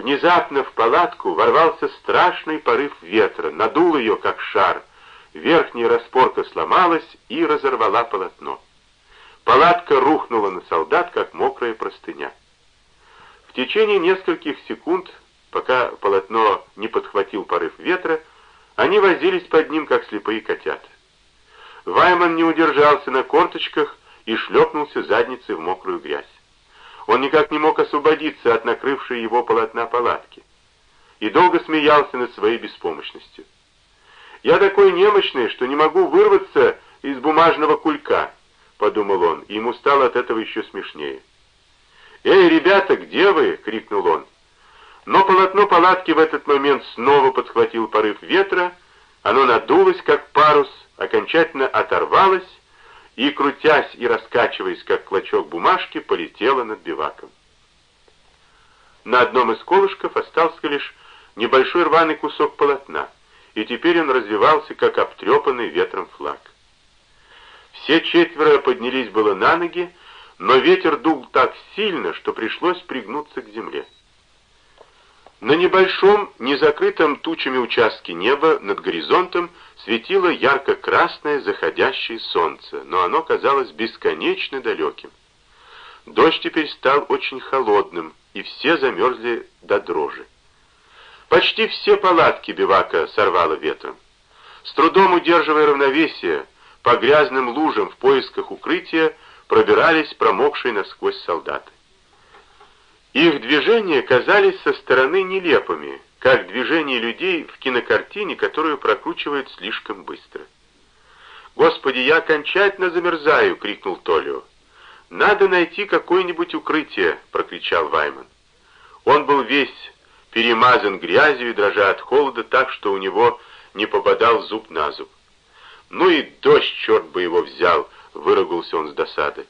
Внезапно в палатку ворвался страшный порыв ветра, надул ее, как шар. Верхняя распорка сломалась и разорвала полотно. Палатка рухнула на солдат, как мокрая простыня. В течение нескольких секунд, пока полотно не подхватил порыв ветра, они возились под ним, как слепые котята. Вайман не удержался на корточках и шлепнулся задницей в мокрую грязь. Он никак не мог освободиться от накрывшей его полотна палатки и долго смеялся над своей беспомощностью. «Я такой немощный, что не могу вырваться из бумажного кулька», — подумал он, и ему стало от этого еще смешнее. «Эй, ребята, где вы?» — крикнул он. Но полотно палатки в этот момент снова подхватил порыв ветра, оно надулось, как парус, окончательно оторвалось и, крутясь и раскачиваясь, как клочок бумажки, полетело над биваком. На одном из колышков остался лишь небольшой рваный кусок полотна, и теперь он развивался, как обтрепанный ветром флаг. Все четверо поднялись было на ноги, но ветер дул так сильно, что пришлось пригнуться к земле. На небольшом, незакрытом тучами участке неба над горизонтом светило ярко-красное заходящее солнце, но оно казалось бесконечно далеким. Дождь теперь стал очень холодным, и все замерзли до дрожи. Почти все палатки бивака сорвало ветром. С трудом удерживая равновесие, по грязным лужам в поисках укрытия пробирались промокшие насквозь солдаты. Их движения казались со стороны нелепыми, как движение людей в кинокартине, которую прокручивают слишком быстро. «Господи, я окончательно замерзаю!» — крикнул Толио. «Надо найти какое-нибудь укрытие!» — прокричал Вайман. Он был весь перемазан грязью и дрожа от холода так, что у него не попадал зуб на зуб. «Ну и дождь, черт бы его взял!» — выругался он с досады.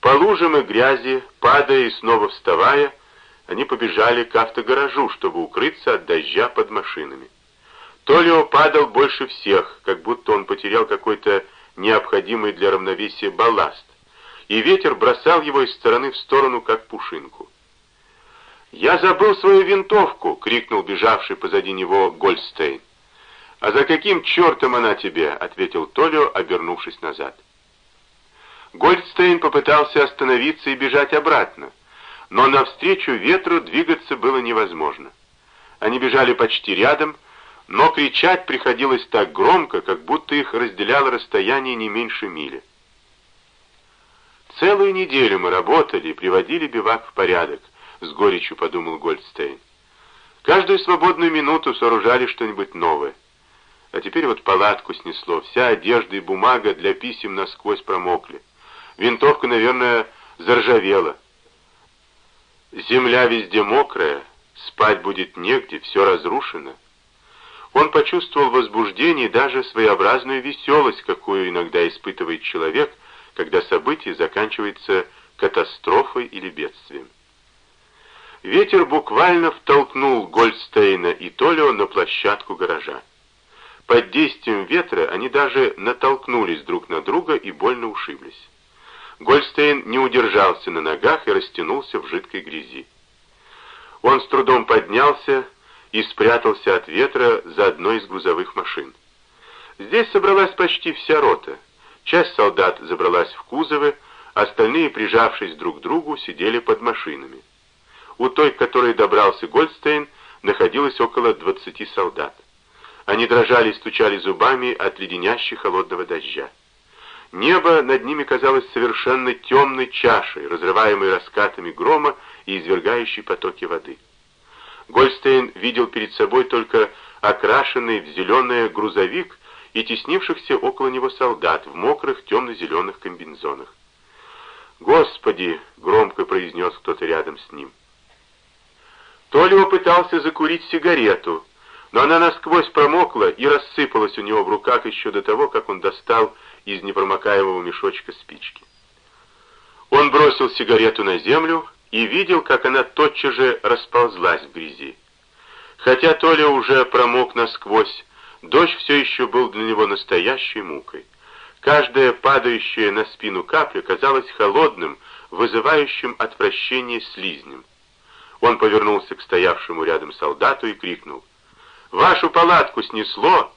По лужам и грязи, падая и снова вставая, они побежали к автогаражу, чтобы укрыться от дождя под машинами. Толио падал больше всех, как будто он потерял какой-то необходимый для равновесия балласт, и ветер бросал его из стороны в сторону, как пушинку. «Я забыл свою винтовку!» — крикнул бежавший позади него Гольдстейн. «А за каким чертом она тебе?» — ответил Толио, обернувшись назад. Гольдстейн попытался остановиться и бежать обратно, но навстречу ветру двигаться было невозможно. Они бежали почти рядом, но кричать приходилось так громко, как будто их разделяло расстояние не меньше мили. «Целую неделю мы работали и приводили бивак в порядок», — с горечью подумал Гольдстейн. «Каждую свободную минуту сооружали что-нибудь новое. А теперь вот палатку снесло, вся одежда и бумага для писем насквозь промокли. Винтовка, наверное, заржавела. Земля везде мокрая, спать будет негде, все разрушено. Он почувствовал возбуждение и даже своеобразную веселость, какую иногда испытывает человек, когда событие заканчивается катастрофой или бедствием. Ветер буквально втолкнул Гольдстейна и Толио на площадку гаража. Под действием ветра они даже натолкнулись друг на друга и больно ушиблись. Гольдстейн не удержался на ногах и растянулся в жидкой грязи. Он с трудом поднялся и спрятался от ветра за одной из грузовых машин. Здесь собралась почти вся рота. Часть солдат забралась в кузовы, остальные, прижавшись друг к другу, сидели под машинами. У той, к которой добрался Гольдстейн, находилось около 20 солдат. Они дрожали и стучали зубами от леденящей холодного дождя. Небо над ними казалось совершенно темной чашей, разрываемой раскатами грома и извергающей потоки воды. Гольстейн видел перед собой только окрашенный в зеленое грузовик и теснившихся около него солдат в мокрых темно-зеленых комбинезонах. «Господи!» — громко произнес кто-то рядом с ним. Толио пытался закурить сигарету, но она насквозь промокла и рассыпалась у него в руках еще до того, как он достал из непромокаемого мешочка спички. Он бросил сигарету на землю и видел, как она тотчас же расползлась в грязи. Хотя Толя уже промок насквозь, дождь все еще был для него настоящей мукой. Каждая падающая на спину капля казалась холодным, вызывающим отвращение слизнем. Он повернулся к стоявшему рядом солдату и крикнул. «Вашу палатку снесло?»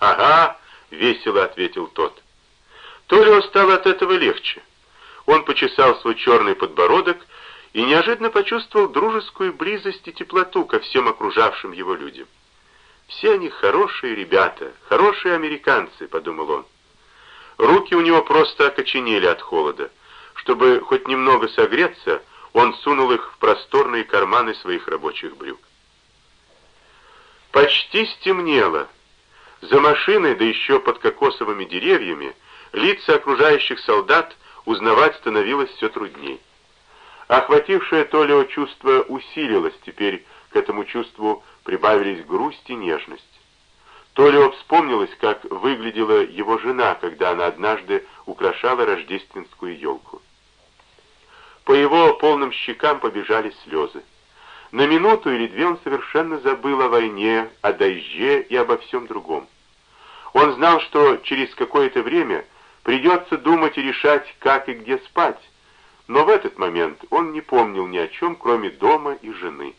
«Ага», — весело ответил тот. Толио стало от этого легче. Он почесал свой черный подбородок и неожиданно почувствовал дружескую близость и теплоту ко всем окружавшим его людям. «Все они хорошие ребята, хорошие американцы», — подумал он. Руки у него просто окоченели от холода. Чтобы хоть немного согреться, он сунул их в просторные карманы своих рабочих брюк. Почти стемнело. За машиной, да еще под кокосовыми деревьями, лица окружающих солдат узнавать становилось все трудней. Охватившее Толио чувство усилилось, теперь к этому чувству прибавились грусть и нежность. Толио вспомнилось, как выглядела его жена, когда она однажды украшала рождественскую елку. По его полным щекам побежали слезы. На минуту или две он совершенно забыл о войне, о дожде и обо всем другом. Он знал, что через какое-то время придется думать и решать, как и где спать, но в этот момент он не помнил ни о чем, кроме дома и жены.